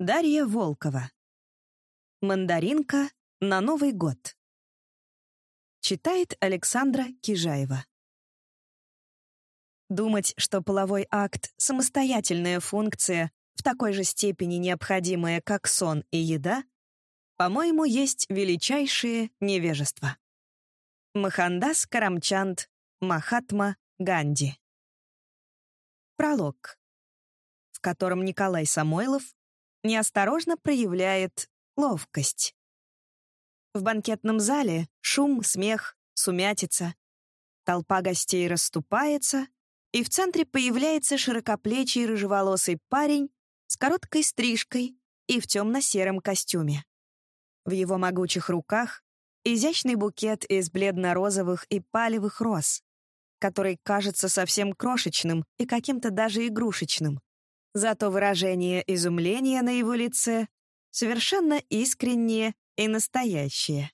Дарья Волкова. Мандаринка на Новый год. Читает Александра Кижаева. Думать, что половой акт — самостоятельная функция, в такой же степени необходимая, как сон и еда, по-моему, есть величайшее невежество. Махандас Карамчанд, Махатма Ганди. Пролог, в котором Николай Самойлов неосторожно проявляет ловкость. В банкетном зале шум, смех, сумятица. Толпа гостей расступается, и в центре появляется широкоплечий рыжеволосый парень с короткой стрижкой и в темно-сером костюме. В его могучих руках изящный букет из бледно-розовых и палевых роз, который кажется совсем крошечным и каким-то даже игрушечным. Зато выражение изумления на его лице совершенно искреннее и настоящее.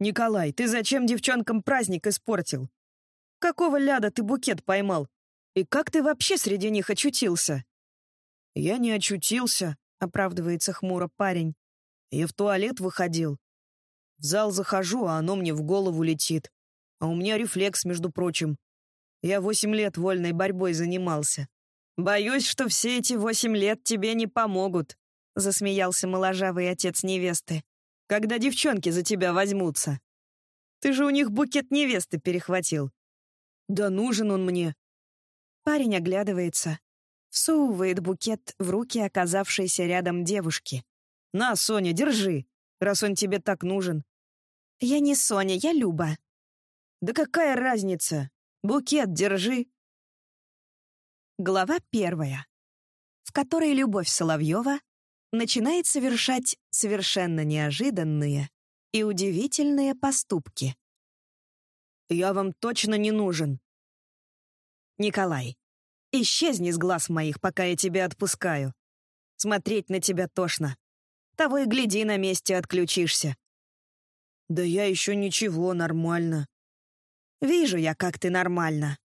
«Николай, ты зачем девчонкам праздник испортил? Какого ляда ты букет поймал? И как ты вообще среди них очутился?» «Я не очутился», — оправдывается хмуро парень. «Я в туалет выходил. В зал захожу, а оно мне в голову летит. А у меня рефлекс, между прочим. Я восемь лет вольной борьбой занимался. «Боюсь, что все эти восемь лет тебе не помогут», — засмеялся моложавый отец невесты. «Когда девчонки за тебя возьмутся. Ты же у них букет невесты перехватил». «Да нужен он мне». Парень оглядывается, всовывает букет в руки оказавшейся рядом девушки. «На, Соня, держи, раз он тебе так нужен». «Я не Соня, я Люба». «Да какая разница? Букет держи, Глава первая, в которой Любовь Соловьева начинает совершать совершенно неожиданные и удивительные поступки. «Я вам точно не нужен». «Николай, исчезни с глаз моих, пока я тебя отпускаю. Смотреть на тебя тошно. Того и гляди, на месте отключишься». «Да я еще ничего, нормально». «Вижу я, как ты нормально.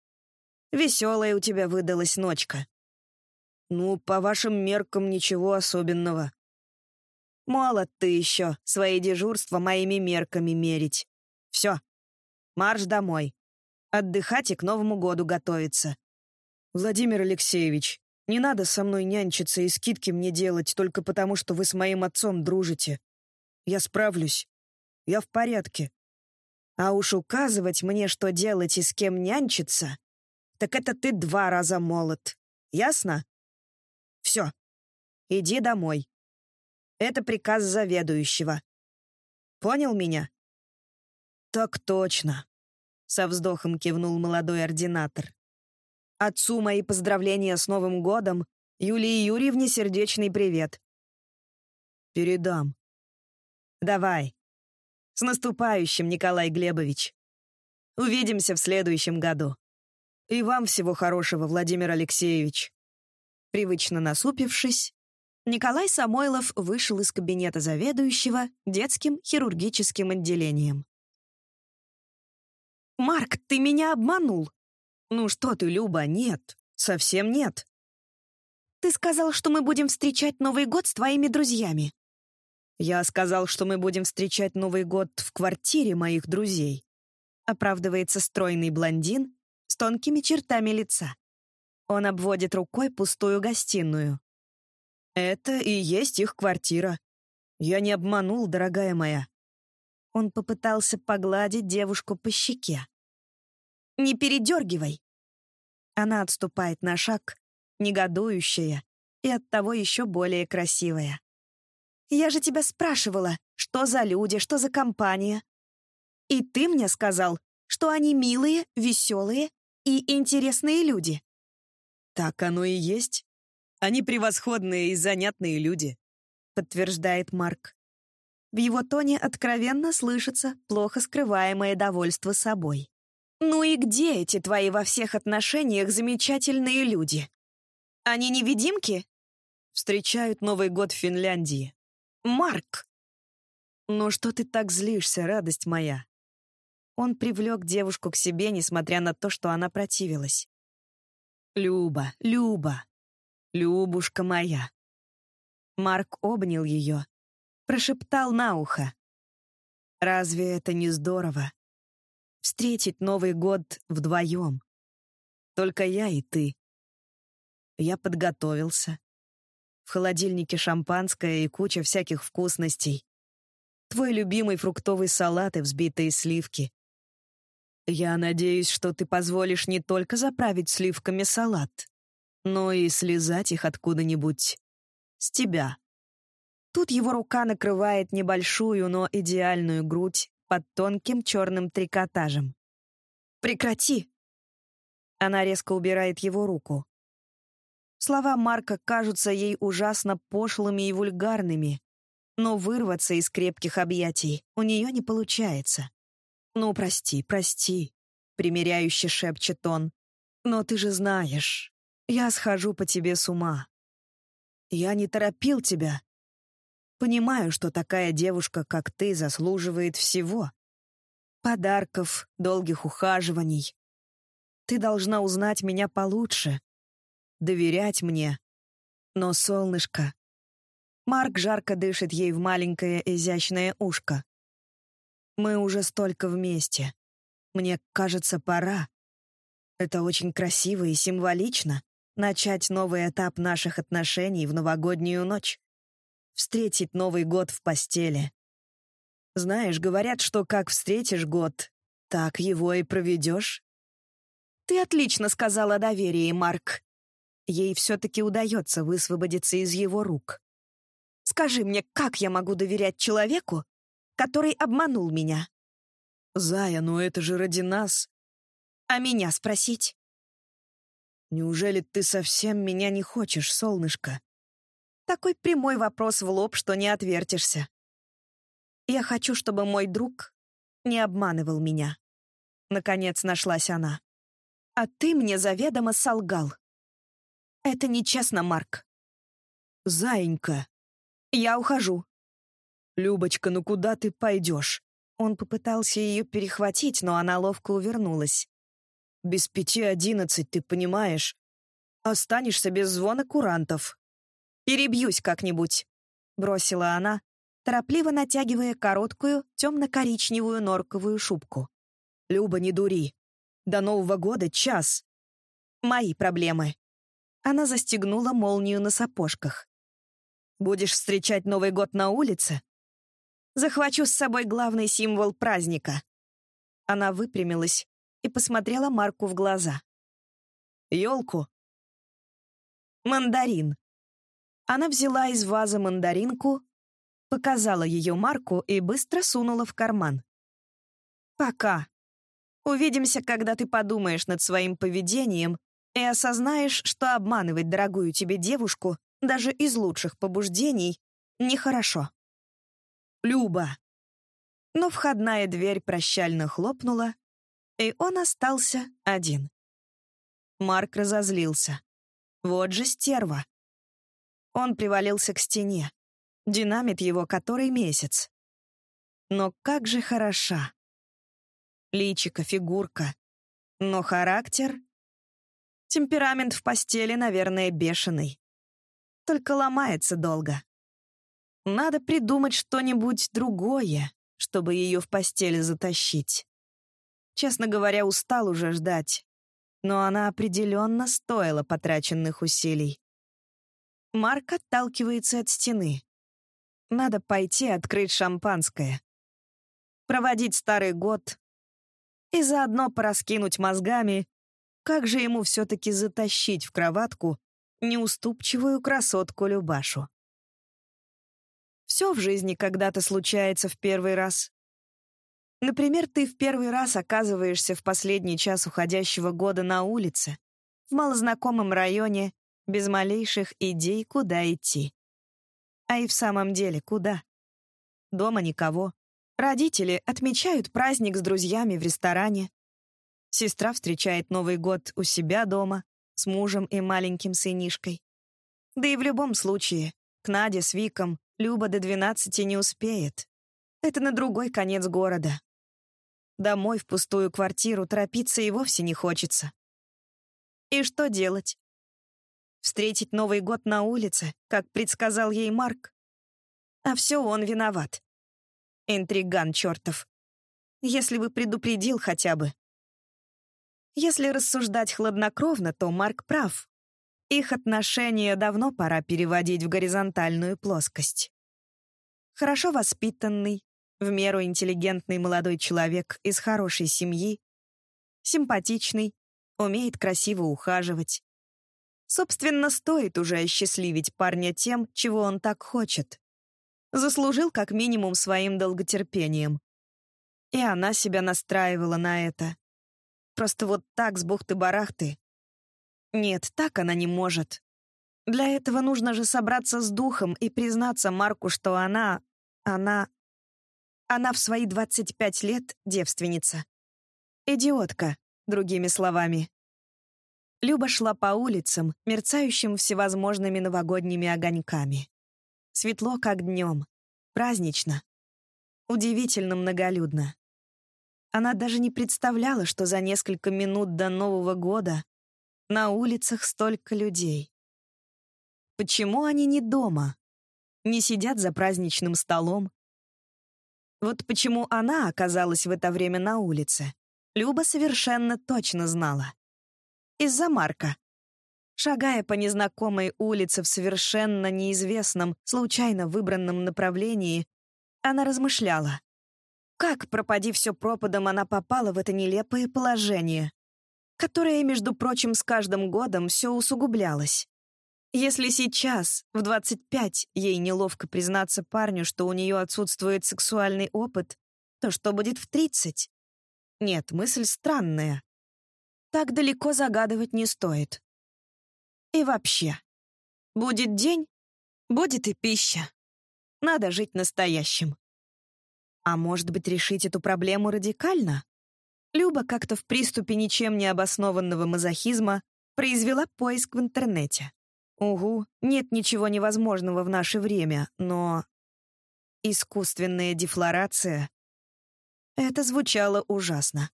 Веселая у тебя выдалась ночка. Ну, по вашим меркам ничего особенного. Молод ты еще, свои дежурства моими мерками мерить. Все, марш домой. Отдыхать и к Новому году готовиться. Владимир Алексеевич, не надо со мной нянчиться и скидки мне делать только потому, что вы с моим отцом дружите. Я справлюсь. Я в порядке. А уж указывать мне, что делать и с кем нянчиться, так это ты два раза молод. Ясно? Все. Иди домой. Это приказ заведующего. Понял меня? Так точно. Со вздохом кивнул молодой ординатор. Отцу мои поздравления с Новым годом, Юлии Юрьевне сердечный привет. Передам. Давай. С наступающим, Николай Глебович. Увидимся в следующем году. «И вам всего хорошего, Владимир Алексеевич». Привычно насупившись, Николай Самойлов вышел из кабинета заведующего детским хирургическим отделением. «Марк, ты меня обманул!» «Ну что ты, Люба, нет, совсем нет». «Ты сказал, что мы будем встречать Новый год с твоими друзьями». «Я сказал, что мы будем встречать Новый год в квартире моих друзей», оправдывается стройный блондин с тонкими чертами лица. Он обводит рукой пустую гостиную. «Это и есть их квартира. Я не обманул, дорогая моя». Он попытался погладить девушку по щеке. «Не передергивай!» Она отступает на шаг, негодующая и оттого еще более красивая. «Я же тебя спрашивала, что за люди, что за компания. И ты мне сказал, что они милые, веселые и интересные люди. Так оно и есть. Они превосходные и занятные люди, подтверждает Марк. В его тоне откровенно слышится плохо скрываемое довольство собой. «Ну и где эти твои во всех отношениях замечательные люди? Они невидимки?» Встречают Новый год в Финляндии. «Марк!» «Ну что ты так злишься, радость моя?» Он привлек девушку к себе, несмотря на то, что она противилась. «Люба, Люба, Любушка моя». Марк обнял ее, прошептал на ухо. «Разве это не здорово? Встретить Новый год вдвоем. Только я и ты. Я подготовился. В холодильнике шампанское и куча всяких вкусностей. Твой любимый фруктовый салат и взбитые сливки. Я надеюсь, что ты позволишь не только заправить сливками салат, но и слезать их откуда-нибудь с тебя. Тут его рука накрывает небольшую, но идеальную грудь под тонким черным трикотажем. «Прекрати!» Она резко убирает его руку. Слова Марка кажутся ей ужасно пошлыми и вульгарными, но вырваться из крепких объятий у нее не получается. «Ну, прости, прости», — примиряюще шепчет он. «Но ты же знаешь, я схожу по тебе с ума. Я не торопил тебя. Понимаю, что такая девушка, как ты, заслуживает всего. Подарков, долгих ухаживаний. Ты должна узнать меня получше, доверять мне. Но, солнышко... Марк жарко дышит ей в маленькое изящное ушко. Мы уже столько вместе. Мне кажется, пора. Это очень красиво и символично — начать новый этап наших отношений в новогоднюю ночь. Встретить Новый год в постели. Знаешь, говорят, что как встретишь год, так его и проведешь. Ты отлично сказала о доверии, Марк. Ей все-таки удается высвободиться из его рук. «Скажи мне, как я могу доверять человеку, который обманул меня?» «Зая, ну это же ради нас». «А меня спросить?» «Неужели ты совсем меня не хочешь, солнышко?» Такой прямой вопрос в лоб, что не отвертишься. «Я хочу, чтобы мой друг не обманывал меня». Наконец нашлась она. «А ты мне заведомо солгал». Это нечестно, Марк. Заинька. Я ухожу. Любочка, ну куда ты пойдешь? Он попытался ее перехватить, но она ловко увернулась. Без пяти одиннадцать, ты понимаешь? Останешься без звона курантов. Перебьюсь как-нибудь, бросила она, торопливо натягивая короткую темно-коричневую норковую шубку. Люба, не дури. До Нового года час. Мои проблемы. Она застегнула молнию на сапожках. «Будешь встречать Новый год на улице?» «Захвачу с собой главный символ праздника». Она выпрямилась и посмотрела Марку в глаза. «Елку?» «Мандарин». Она взяла из вазы мандаринку, показала ее Марку и быстро сунула в карман. «Пока. Увидимся, когда ты подумаешь над своим поведением и осознаешь, что обманывать дорогую тебе девушку даже из лучших побуждений нехорошо. Люба. Но входная дверь прощально хлопнула, и он остался один. Марк разозлился. Вот же стерва. Он привалился к стене. Динамит его который месяц. Но как же хороша. Личика, фигурка. Но характер Темперамент в постели, наверное, бешеный. Только ломается долго. Надо придумать что-нибудь другое, чтобы ее в постели затащить. Честно говоря, устал уже ждать. Но она определенно стоила потраченных усилий. Марк отталкивается от стены. Надо пойти открыть шампанское. Проводить старый год и заодно пораскинуть мозгами как же ему все-таки затащить в кроватку неуступчивую красотку Любашу? Все в жизни когда-то случается в первый раз. Например, ты в первый раз оказываешься в последний час уходящего года на улице, в малознакомом районе, без малейших идей, куда идти. А и в самом деле, куда? Дома никого. Родители отмечают праздник с друзьями в ресторане. Сестра встречает Новый год у себя дома, с мужем и маленьким сынишкой. Да и в любом случае, к Наде с Виком Люба до двенадцати не успеет. Это на другой конец города. Домой в пустую квартиру торопиться и вовсе не хочется. И что делать? встретить Новый год на улице, как предсказал ей Марк. А все он виноват. Интриган чертов. Если бы предупредил хотя бы. Если рассуждать хладнокровно, то Марк прав. Их отношения давно пора переводить в горизонтальную плоскость. Хорошо воспитанный, в меру интеллигентный молодой человек из хорошей семьи, симпатичный, умеет красиво ухаживать. Собственно, стоит уже осчастливить парня тем, чего он так хочет. Заслужил как минимум своим долготерпением. И она себя настраивала на это. Просто вот так с бухты-барахты. Нет, так она не может. Для этого нужно же собраться с духом и признаться Марку, что она... она... Она в свои 25 лет девственница. Идиотка, другими словами. Люба шла по улицам, мерцающим всевозможными новогодними огоньками. Светло, как днем. Празднично. Удивительно многолюдно. Она даже не представляла, что за несколько минут до Нового года на улицах столько людей. Почему они не дома? Не сидят за праздничным столом? Вот почему она оказалась в это время на улице, Люба совершенно точно знала. Из-за Марка. Шагая по незнакомой улице в совершенно неизвестном, случайно выбранном направлении, она размышляла. Как, пропади все пропадом, она попала в это нелепое положение? Которое, между прочим, с каждым годом все усугублялось. Если сейчас, в 25, ей неловко признаться парню, что у нее отсутствует сексуальный опыт, то что будет в 30? Нет, мысль странная. Так далеко загадывать не стоит. И вообще, будет день, будет и пища. Надо жить настоящим. А может быть, решить эту проблему радикально? Люба как-то в приступе ничем не обоснованного мазохизма произвела поиск в интернете. Угу, нет ничего невозможного в наше время, но... Искусственная дефлорация. Это звучало ужасно.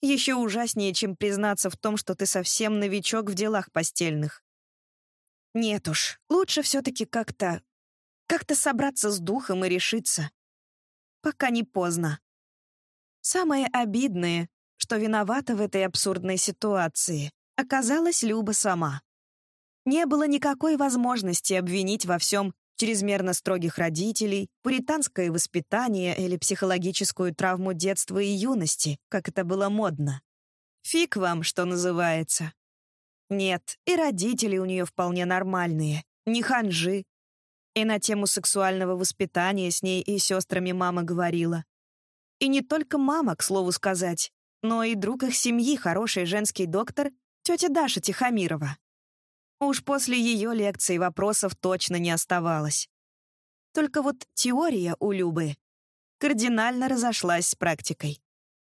Еще ужаснее, чем признаться в том, что ты совсем новичок в делах постельных. Нет уж, лучше все-таки как-то... как-то собраться с духом и решиться. Пока не поздно. Самое обидное, что виновата в этой абсурдной ситуации, оказалась Люба сама. Не было никакой возможности обвинить во всем чрезмерно строгих родителей, пуританское воспитание или психологическую травму детства и юности, как это было модно. Фиг вам, что называется. Нет, и родители у нее вполне нормальные, не ханжи. И на тему сексуального воспитания с ней и сестрами мама говорила. И не только мама, к слову сказать, но и друг их семьи, хороший женский доктор, тетя Даша Тихомирова. Уж после ее лекции вопросов точно не оставалось. Только вот теория у Любы кардинально разошлась с практикой.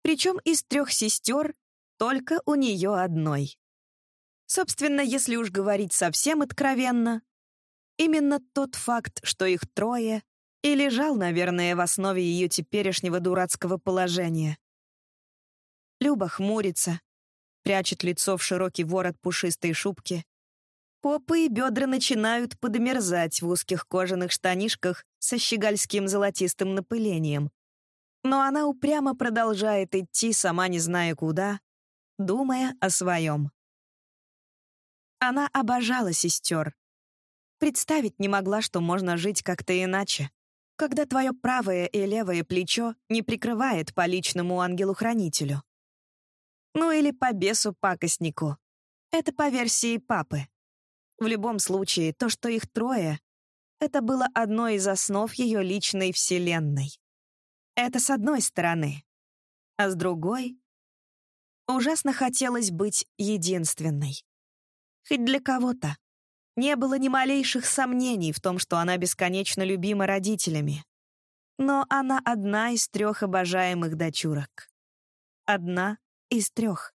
Причем из трех сестер только у нее одной. Собственно, если уж говорить совсем откровенно, именно тот факт, что их трое, и лежал, наверное, в основе ее теперешнего дурацкого положения. Люба хмурится, прячет лицо в широкий ворот пушистой шубки. Попы и бедра начинают подмерзать в узких кожаных штанишках со щегольским золотистым напылением. Но она упрямо продолжает идти, сама не зная куда, думая о своем. Она обожала сестер. Представить не могла, что можно жить как-то иначе когда твое правое и левое плечо не прикрывает по личному ангелу-хранителю. Ну или по бесу-пакостнику. Это по версии папы. В любом случае, то, что их трое, это было одной из основ ее личной вселенной. Это с одной стороны. А с другой... Ужасно хотелось быть единственной. Хоть для кого-то. Не было ни малейших сомнений в том, что она бесконечно любима родителями. Но она одна из трех обожаемых дочурок. Одна из трех.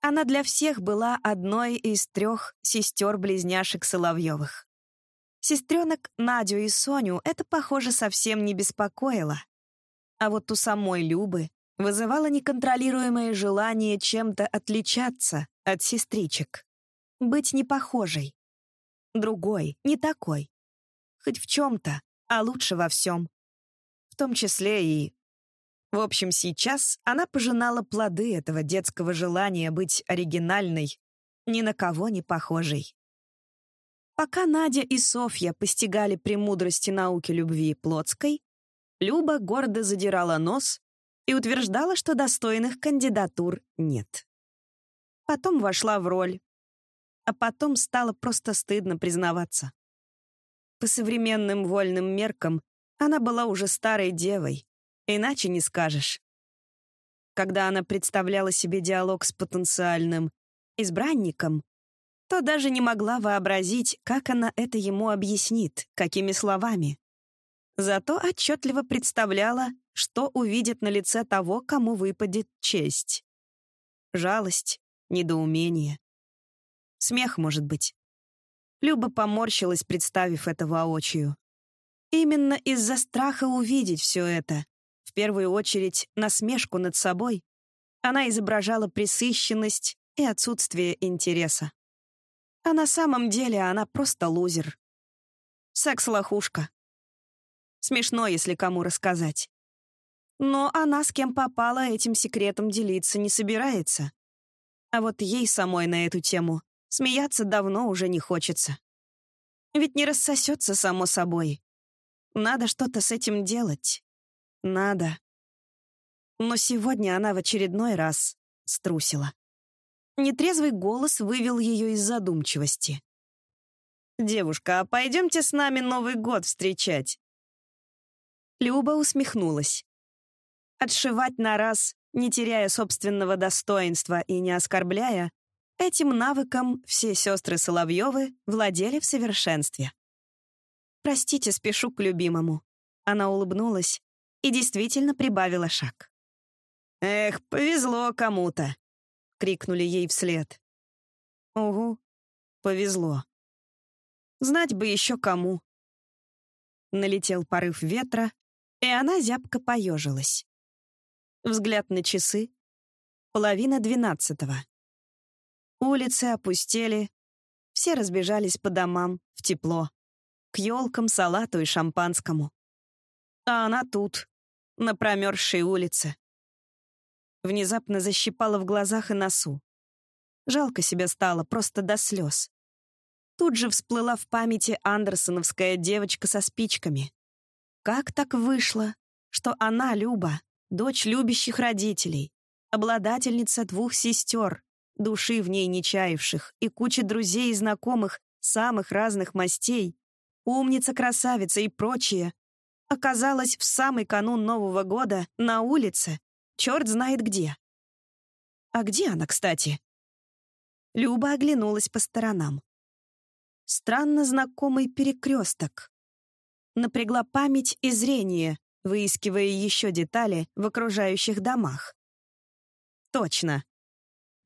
Она для всех была одной из трех сестер-близняшек Соловьевых. Сестренок Надю и Соню это, похоже, совсем не беспокоило. А вот у самой Любы вызывало неконтролируемое желание чем-то отличаться от сестричек. Быть не похожей. Другой, не такой. Хоть в чем-то, а лучше во всем. В том числе и... В общем, сейчас она пожинала плоды этого детского желания быть оригинальной, ни на кого не похожей. Пока Надя и Софья постигали премудрости науки любви плотской, Люба гордо задирала нос и утверждала, что достойных кандидатур нет. Потом вошла в роль, а потом стало просто стыдно признаваться. По современным вольным меркам она была уже старой девой, иначе не скажешь. Когда она представляла себе диалог с потенциальным избранником, то даже не могла вообразить, как она это ему объяснит, какими словами. Зато отчетливо представляла, что увидит на лице того, кому выпадет честь. Жалость, недоумение. Смех, может быть. Люба поморщилась, представив это воочию. Именно из-за страха увидеть все это, в первую очередь насмешку над собой, она изображала присыщенность и отсутствие интереса. А на самом деле она просто лузер. Секс-лохушка. Смешно, если кому рассказать. Но она с кем попала этим секретом делиться не собирается. А вот ей самой на эту тему смеяться давно уже не хочется. Ведь не рассосется само собой. Надо что-то с этим делать. Надо. Но сегодня она в очередной раз струсила. Нетрезвый голос вывел ее из задумчивости. «Девушка, а пойдемте с нами Новый год встречать?» Люба усмехнулась. Отшивать на раз, не теряя собственного достоинства и не оскорбляя, этим навыком все сестры Соловьевы владели в совершенстве. «Простите, спешу к любимому». Она улыбнулась и действительно прибавила шаг. «Эх, повезло кому-то!» — крикнули ей вслед. «Угу, повезло. Знать бы еще кому». Налетел порыв ветра, и она зябко поежилась. Взгляд на часы. Половина двенадцатого. Улицы опустели, все разбежались по домам, в тепло, к елкам, салату и шампанскому. А она тут, на промерзшей улице. Внезапно защипала в глазах и носу. Жалко себя стало, просто до слез. Тут же всплыла в памяти андерсоновская девочка со спичками. Как так вышло, что она, Люба, дочь любящих родителей, обладательница двух сестер, души в ней не чаявших и кучи друзей и знакомых самых разных мастей, умница, красавица и прочее, оказалась в самый канун Нового года на улице, черт знает где. А где она, кстати? Люба оглянулась по сторонам. Странно знакомый перекресток. Напрягла память и зрение, выискивая еще детали в окружающих домах. Точно.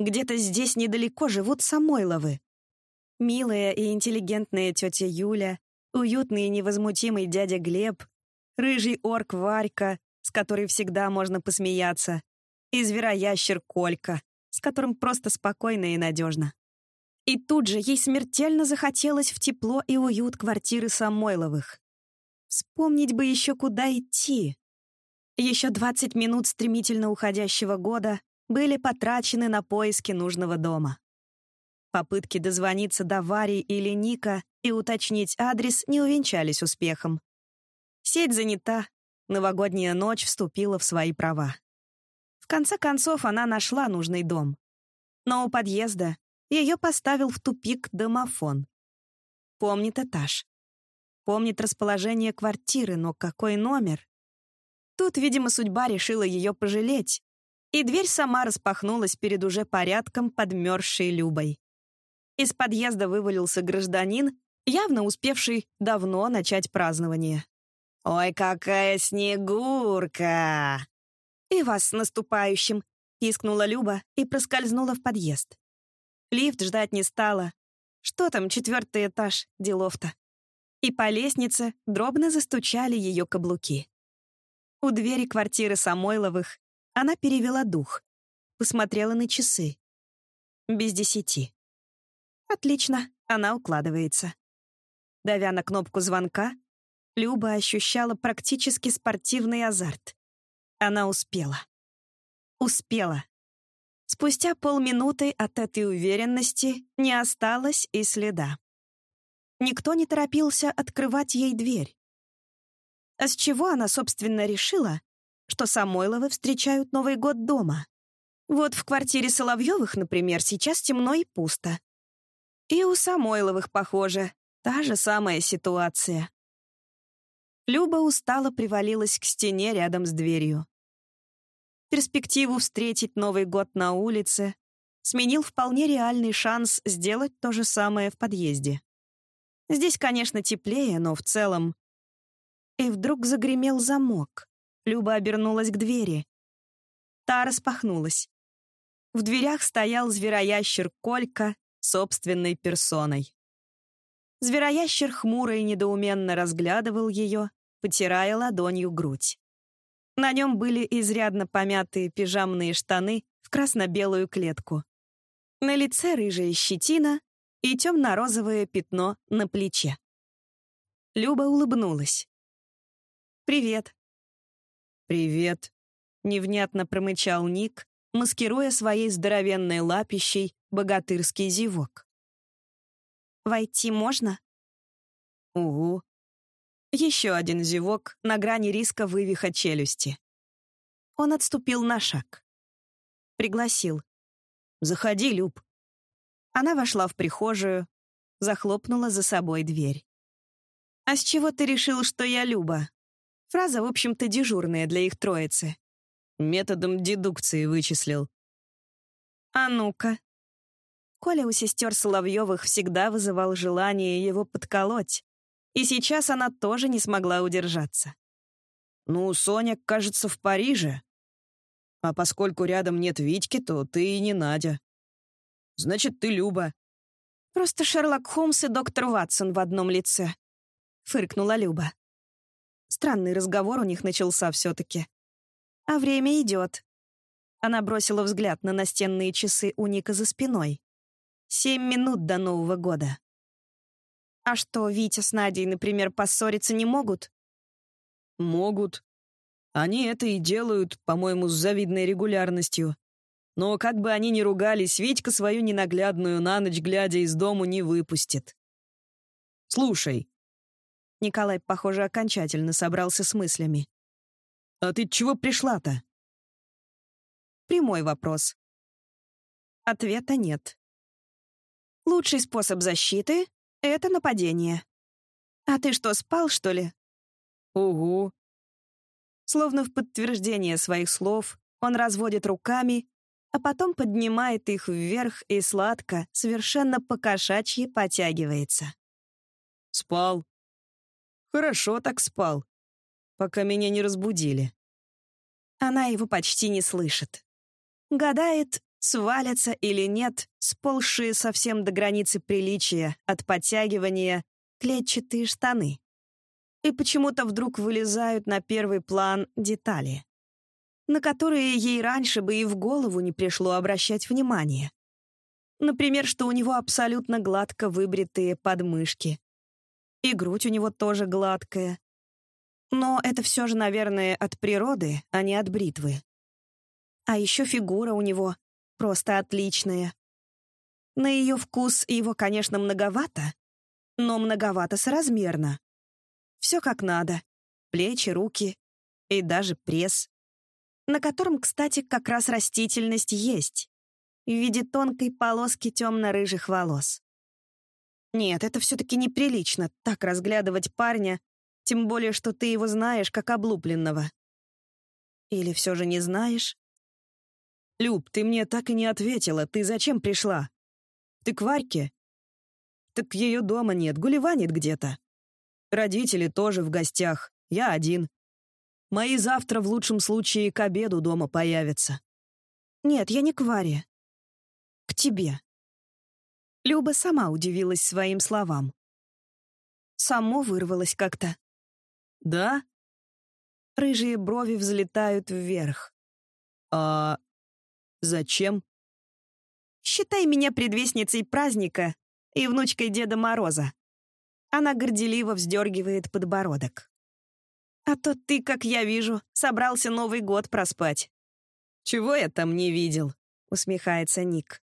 Где-то здесь недалеко живут Самойловы. Милая и интеллигентная тетя Юля, уютный и невозмутимый дядя Глеб, рыжий орк Варька, с которой всегда можно посмеяться, и звероящер Колька, с которым просто спокойно и надежно. И тут же ей смертельно захотелось в тепло и уют квартиры Самойловых. Вспомнить бы еще, куда идти. Еще 20 минут стремительно уходящего года были потрачены на поиски нужного дома. Попытки дозвониться до Вари или Ника и уточнить адрес не увенчались успехом. Сеть занята, новогодняя ночь вступила в свои права. В конце концов, она нашла нужный дом. Но у подъезда ее поставил в тупик домофон. Помнит этаж. Помнит расположение квартиры, но какой номер? Тут, видимо, судьба решила ее пожалеть, и дверь сама распахнулась перед уже порядком подмерзшей Любой. Из подъезда вывалился гражданин, явно успевший давно начать празднование. «Ой, какая снегурка!» «И вас с наступающим!» — пискнула Люба и проскользнула в подъезд. Лифт ждать не стала. Что там, четвертый этаж, делов-то и по лестнице дробно застучали ее каблуки. У двери квартиры Самойловых она перевела дух, посмотрела на часы. Без десяти. Отлично, она укладывается. Давя на кнопку звонка, Люба ощущала практически спортивный азарт. Она успела. Успела. Спустя полминуты от этой уверенности не осталось и следа. Никто не торопился открывать ей дверь. А с чего она, собственно, решила, что Самойловы встречают Новый год дома? Вот в квартире Соловьевых, например, сейчас темно и пусто. И у Самойловых, похоже, та же самая ситуация. Люба устало привалилась к стене рядом с дверью. Перспективу встретить Новый год на улице сменил вполне реальный шанс сделать то же самое в подъезде. Здесь, конечно, теплее, но в целом... И вдруг загремел замок. Люба обернулась к двери. Та распахнулась. В дверях стоял звероящер Колька собственной персоной. Звероящер хмуро и недоуменно разглядывал ее, потирая ладонью грудь. На нем были изрядно помятые пижамные штаны в красно-белую клетку. На лице рыжая щетина и темно-розовое пятно на плече. Люба улыбнулась. «Привет». «Привет», — невнятно промычал Ник, маскируя своей здоровенной лапищей богатырский зевок. «Войти можно?» «Угу». Еще один зевок на грани риска вывиха челюсти. Он отступил на шаг. Пригласил. «Заходи, Люб». Она вошла в прихожую, захлопнула за собой дверь. «А с чего ты решил, что я Люба?» Фраза, в общем-то, дежурная для их троицы. Методом дедукции вычислил. А ну-ка. Коля у сестер Соловьевых всегда вызывал желание его подколоть. И сейчас она тоже не смогла удержаться. «Ну, Соня, кажется, в Париже. А поскольку рядом нет Витьки, то ты и не Надя. Значит, ты Люба». «Просто Шерлок Холмс и доктор Ватсон в одном лице», — фыркнула Люба. Странный разговор у них начался все-таки. А время идет. Она бросила взгляд на настенные часы у Ника за спиной. Семь минут до Нового года. А что, Витя с Надей, например, поссориться не могут? Могут. Они это и делают, по-моему, с завидной регулярностью. Но как бы они ни ругались, Витька свою ненаглядную на ночь глядя из дому не выпустит. Слушай. Николай, похоже, окончательно собрался с мыслями. «А ты чего пришла-то?» Прямой вопрос. Ответа нет. Лучший способ защиты — это нападение. А ты что, спал, что ли? Угу. Словно в подтверждение своих слов, он разводит руками, а потом поднимает их вверх и сладко, совершенно покошачьи потягивается. Спал. Хорошо так спал пока меня не разбудили. Она его почти не слышит. Гадает, свалятся или нет, сползшие совсем до границы приличия от подтягивания клетчатые штаны. И почему-то вдруг вылезают на первый план детали, на которые ей раньше бы и в голову не пришло обращать внимание. Например, что у него абсолютно гладко выбритые подмышки. И грудь у него тоже гладкая, но это все же, наверное, от природы, а не от бритвы. А еще фигура у него просто отличная. На ее вкус его, конечно, многовато, но многовато соразмерно. Все как надо. Плечи, руки и даже пресс. На котором, кстати, как раз растительность есть. В виде тонкой полоски темно-рыжих волос. Нет, это все-таки неприлично так разглядывать парня, тем более, что ты его знаешь как облупленного. Или все же не знаешь? Люб, ты мне так и не ответила. Ты зачем пришла? Ты к Варьке? Так ее дома нет, гулеванит где-то. Родители тоже в гостях, я один. Мои завтра в лучшем случае к обеду дома появятся. Нет, я не к Варе. К тебе. Люба сама удивилась своим словам. Само вырвалось как-то. «Да?» Рыжие брови взлетают вверх. «А зачем?» «Считай меня предвестницей праздника, и внучкой Деда Мороза. Она горделиво вздергивает подбородок. А то ты, как я вижу, собрался Новый год проспать. Чего я там не видел? Усмехается Ник.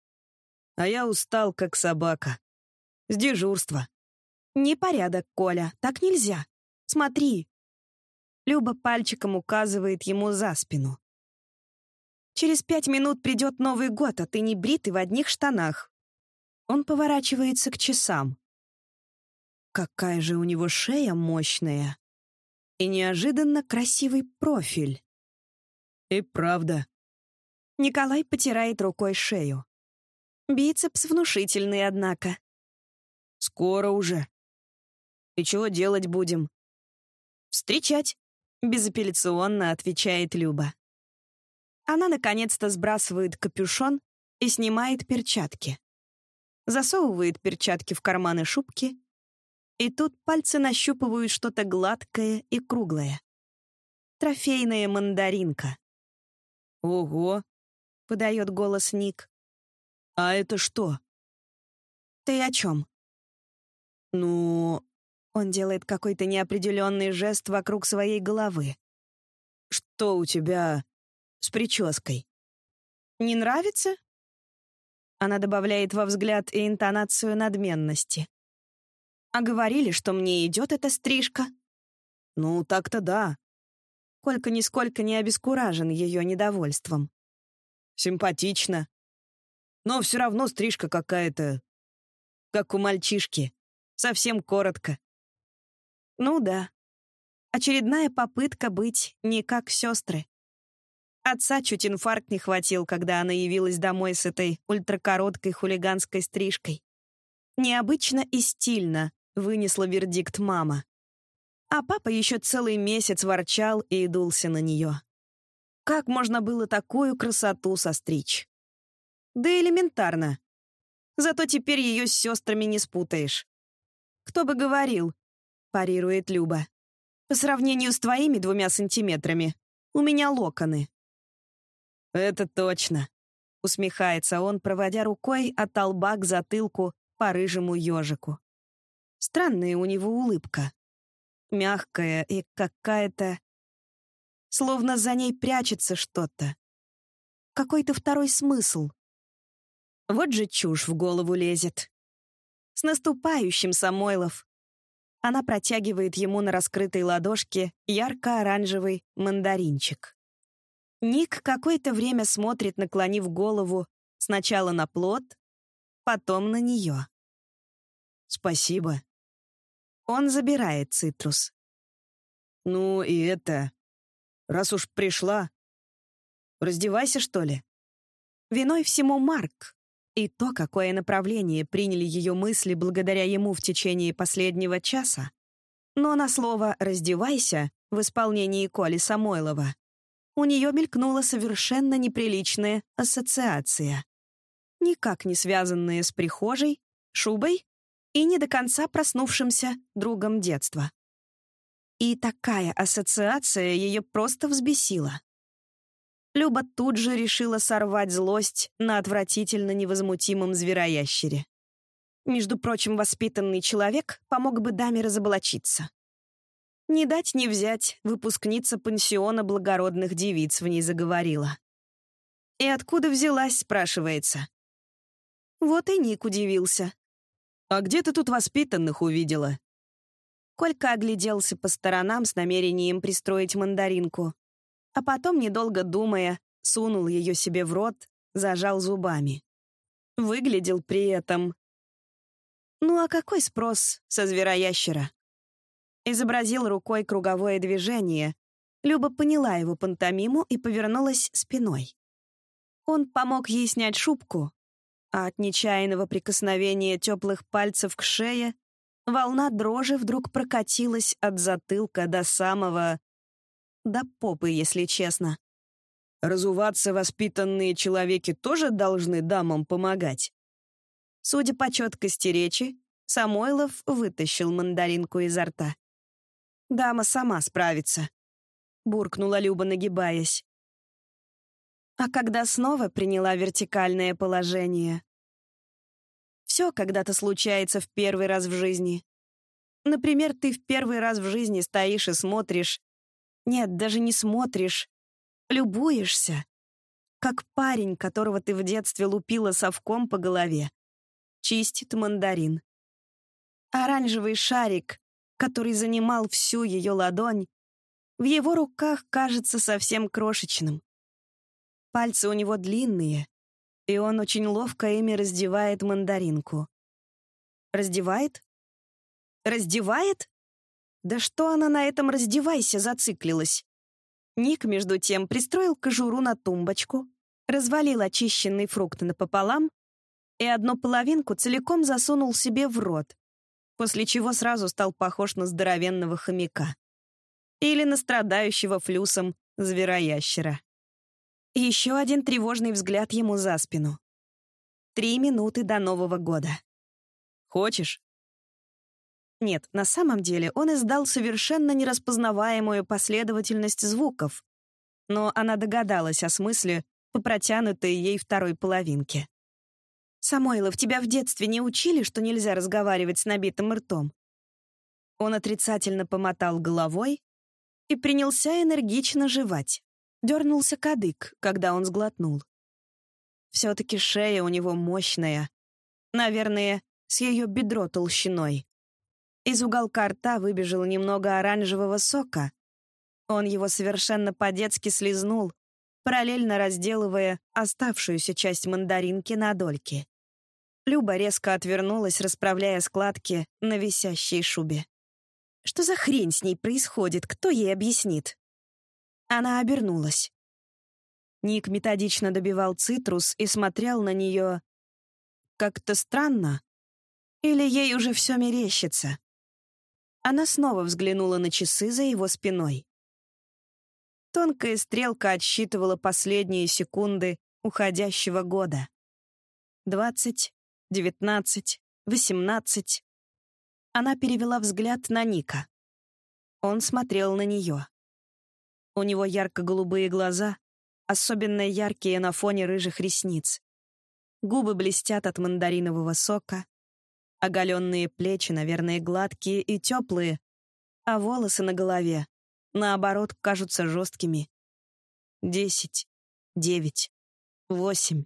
А я устал, как собака. С дежурства. Непорядок, Коля, так нельзя. Смотри. Люба пальчиком указывает ему за спину. Через пять минут придет Новый год, а ты не бритый в одних штанах. Он поворачивается к часам. Какая же у него шея мощная. И неожиданно красивый профиль. И правда. Николай потирает рукой шею. Бицепс внушительный, однако. Скоро уже. И чего делать будем? Встречать, безапелляционно отвечает Люба. Она наконец-то сбрасывает капюшон и снимает перчатки. Засовывает перчатки в карманы шубки, и тут пальцы нащупывают что-то гладкое и круглое. Трофейная мандаринка. «Ого!» — подает голос Ник. «А это что?» «Ты о чем?» «Ну...» Он делает какой-то неопределенный жест вокруг своей головы. «Что у тебя с прической?» «Не нравится?» Она добавляет во взгляд и интонацию надменности. «А говорили, что мне идет эта стрижка?» «Ну, так-то да». Колька нисколько не обескуражен ее недовольством. «Симпатично. Но все равно стрижка какая-то, как у мальчишки. Совсем коротко». «Ну да. Очередная попытка быть не как сестры. Отца чуть инфаркт не хватил, когда она явилась домой с этой ультракороткой хулиганской стрижкой. Необычно и стильно, вынесла вердикт мама. А папа еще целый месяц ворчал и дулся на нее. Как можно было такую красоту состричь? Да элементарно. Зато теперь ее с сестрами не спутаешь. Кто бы говорил, парирует Люба. По сравнению с твоими двумя сантиметрами, у меня локоны. Это точно. Усмехается он, проводя рукой от лба к затылку по рыжему ежику. Странная у него улыбка. Мягкая и какая-то... Словно за ней прячется что-то. Какой-то второй смысл. Вот же чушь в голову лезет. С наступающим, Самойлов. Она протягивает ему на раскрытой ладошке ярко-оранжевый мандаринчик. Ник какое-то время смотрит, наклонив голову, сначала на плод, потом на нее. «Спасибо», он забирает цитрус. «Ну и это... Раз уж пришла, раздевайся, что ли?» Виной всему Марк. И то, какое направление приняли ее мысли благодаря ему в течение последнего часа. Но на слово «раздевайся» в исполнении Коли Самойлова у нее мелькнула совершенно неприличная ассоциация. Никак не связанная с прихожей, шубой и не до конца проснувшимся другом детства. И такая ассоциация ее просто взбесила. Люба тут же решила сорвать злость на отвратительно невозмутимом звероящере. Между прочим, воспитанный человек помог бы даме разоблачиться. Не дать не взять, выпускница пансиона благородных девиц в ней заговорила. И откуда взялась, спрашивается. Вот и Ник удивился. «А где ты тут воспитанных увидела?» Колька огляделся по сторонам с намерением пристроить мандаринку, а потом, недолго думая, сунул ее себе в рот, зажал зубами. Выглядел при этом... Ну а какой спрос со звероящера? Изобразил рукой круговое движение. Люба поняла его пантомиму и повернулась спиной. Он помог ей снять шубку, а от нечаянного прикосновения теплых пальцев к шее волна дрожи вдруг прокатилась от затылка до самого... до попы, если честно. Разуваться воспитанные человеки тоже должны дамам помогать? Судя по четкости речи, Самойлов вытащил мандаринку изо рта. «Дама сама справится», — буркнула Люба, нагибаясь. А когда снова приняла вертикальное положение, Все когда-то случается в первый раз в жизни. Например, ты в первый раз в жизни стоишь и смотришь. Нет, даже не смотришь. Любуешься. Как парень, которого ты в детстве лупила совком по голове. Чистит мандарин. Оранжевый шарик, который занимал всю ее ладонь, в его руках кажется совсем крошечным. Пальцы у него длинные, и он очень ловко ими раздевает мандаринку. Раздевает? Раздевает? Да что она на этом «раздевайся» зациклилась? Ник, между тем, пристроил кожуру на тумбочку, развалил очищенный фрукт напополам и одну половинку целиком засунул себе в рот, после чего сразу стал похож на здоровенного хомяка. Или на страдающего флюсом звероящера. еще один тревожный взгляд ему за спину. Три минуты до Нового года. «Хочешь?» Нет, на самом деле он издал совершенно нераспознаваемую последовательность звуков, но она догадалась о смысле по протянутой ей второй половинке. «Самойлов, тебя в детстве не учили, что нельзя разговаривать с набитым ртом?» Он отрицательно помотал головой и принялся энергично жевать. Дернулся кадык, когда он сглотнул. Все-таки шея у него мощная. Наверное, с ее бедро толщиной. Из уголка рта выбежало немного оранжевого сока. Он его совершенно по-детски слезнул, параллельно разделывая оставшуюся часть мандаринки на дольки. Люба резко отвернулась, расправляя складки на висящей шубе. Что за хрень с ней происходит? Кто ей объяснит? Она обернулась. Ник методично добивал цитрус и смотрел на нее как-то странно. Или ей уже все мерещится? Она снова взглянула на часы за его спиной. Тонкая стрелка отсчитывала последние секунды уходящего года. Двадцать, девятнадцать, восемнадцать. Она перевела взгляд на Ника. Он смотрел на нее. У него ярко-голубые глаза, особенно яркие на фоне рыжих ресниц. Губы блестят от мандаринового сока, Оголенные плечи, наверное, гладкие и теплые, а волосы на голове, наоборот, кажутся жесткими. Десять, девять, восемь.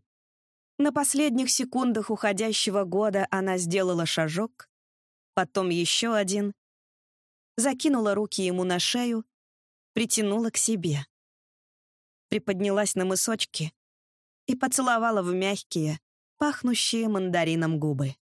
На последних секундах уходящего года она сделала шажок, потом еще один, закинула руки ему на шею, притянула к себе. Приподнялась на мысочки и поцеловала в мягкие, пахнущие мандарином губы.